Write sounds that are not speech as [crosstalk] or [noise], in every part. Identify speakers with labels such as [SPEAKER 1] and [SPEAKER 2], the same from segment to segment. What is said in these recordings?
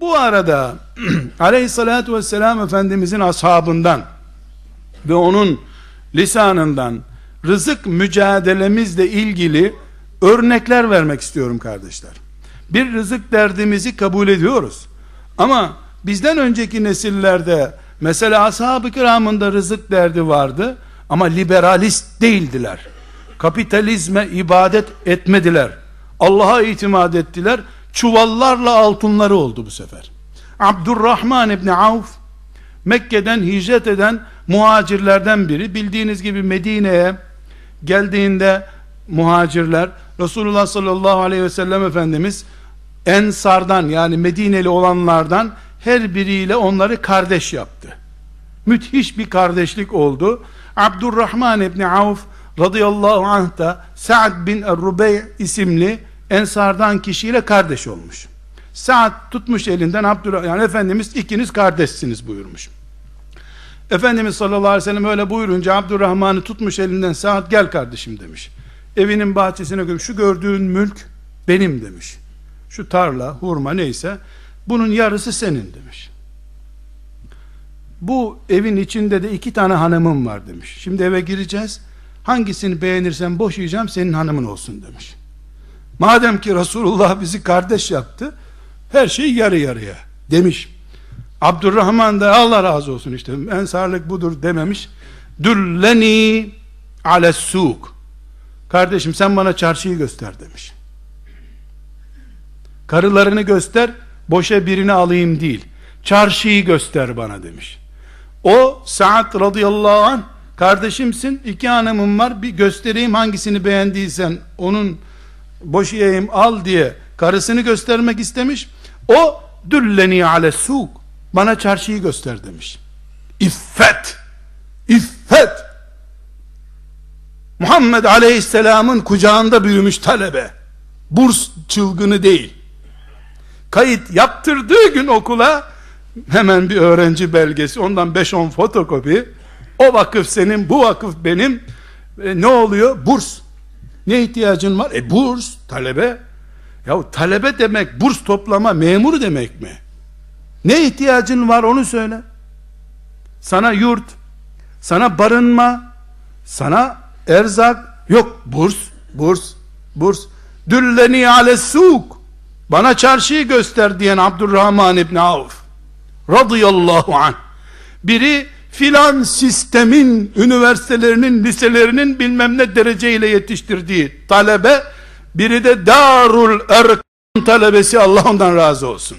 [SPEAKER 1] Bu arada [clears throat] aleyhissalatü vesselam Efendimizin ashabından ve onun lisanından rızık mücadelemizle ilgili örnekler vermek istiyorum kardeşler. Bir rızık derdimizi kabul ediyoruz. Ama bizden önceki nesillerde mesela ashab-ı kiramında rızık derdi vardı ama liberalist değildiler. Kapitalizme ibadet etmediler. Allah'a itimat ettiler. Çuvallarla altınları oldu bu sefer. Abdurrahman İbni Avf Mekke'den hicret eden muhacirlerden biri. Bildiğiniz gibi Medine'ye geldiğinde muhacirler Resulullah sallallahu aleyhi ve sellem Efendimiz Ensardan yani Medineli olanlardan her biriyle onları kardeş yaptı. Müthiş bir kardeşlik oldu. Abdurrahman İbni Avf radıyallahu anh da Sa'd bin Rubey isimli Ensardan kişiyle kardeş olmuş. Sa'd tutmuş elinden Abdurrahman yani Efendimiz ikiniz kardeşsiniz buyurmuş. Efendimiz sallallahu aleyhi ve sellem öyle buyurunca Abdurrahman'ı tutmuş elinden Sa'd gel kardeşim demiş. Evinin bahçesine gömüş. Şu gördüğün mülk benim demiş. Şu tarla, hurma neyse bunun yarısı senin demiş. Bu evin içinde de iki tane hanımım var demiş. Şimdi eve gireceğiz. Hangisini beğenirsen boşayacağım senin hanımın olsun demiş. Madem ki Resulullah bizi kardeş yaptı, her şey yarı yarıya demiş. Abdurrahman da Allah razı olsun işte ensarlık budur dememiş. Dülleni ales suk. Kardeşim sen bana çarşıyı göster demiş. Karılarını göster, boşa birini alayım değil. Çarşıyı göster bana demiş. O Sa'd radıyallahu anh kardeşimsin, iki hanımım var, bir göstereyim hangisini beğendiysen onun boşayayım al diye karısını göstermek istemiş. O dülleni ale suk bana çarşıyı göster demiş. İffet, iffet. Muhammed Aleyhisselam'ın kucağında büyümüş talebe. Burs çılgını değil. Kayıt yaptırdığı gün okula hemen bir öğrenci belgesi, ondan 5-10 fotokopi. O vakıf senin, bu vakıf benim. E, ne oluyor? Burs. Ne ihtiyacın var? E burs, talebe. Ya talebe demek burs toplama memuru demek mi? Ne ihtiyacın var onu söyle. Sana yurt, sana barınma, sana erzak, yok burs, burs, burs. Dülleni ale suk. Bana çarşıyı göster diyen Abdurrahman İbni Avf. Radıyallahu anh. Biri filan sistemin, üniversitelerinin, liselerinin bilmem ne dereceyle yetiştirdiği talebe, biri de Darul Erkan talebesi Allah ondan razı olsun.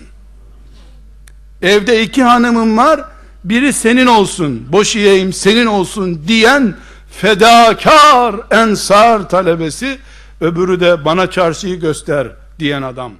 [SPEAKER 1] Evde iki hanımım var, biri senin olsun, boşayayım senin olsun diyen fedakar ensar talebesi, öbürü de bana çarşıyı göster diyen adam.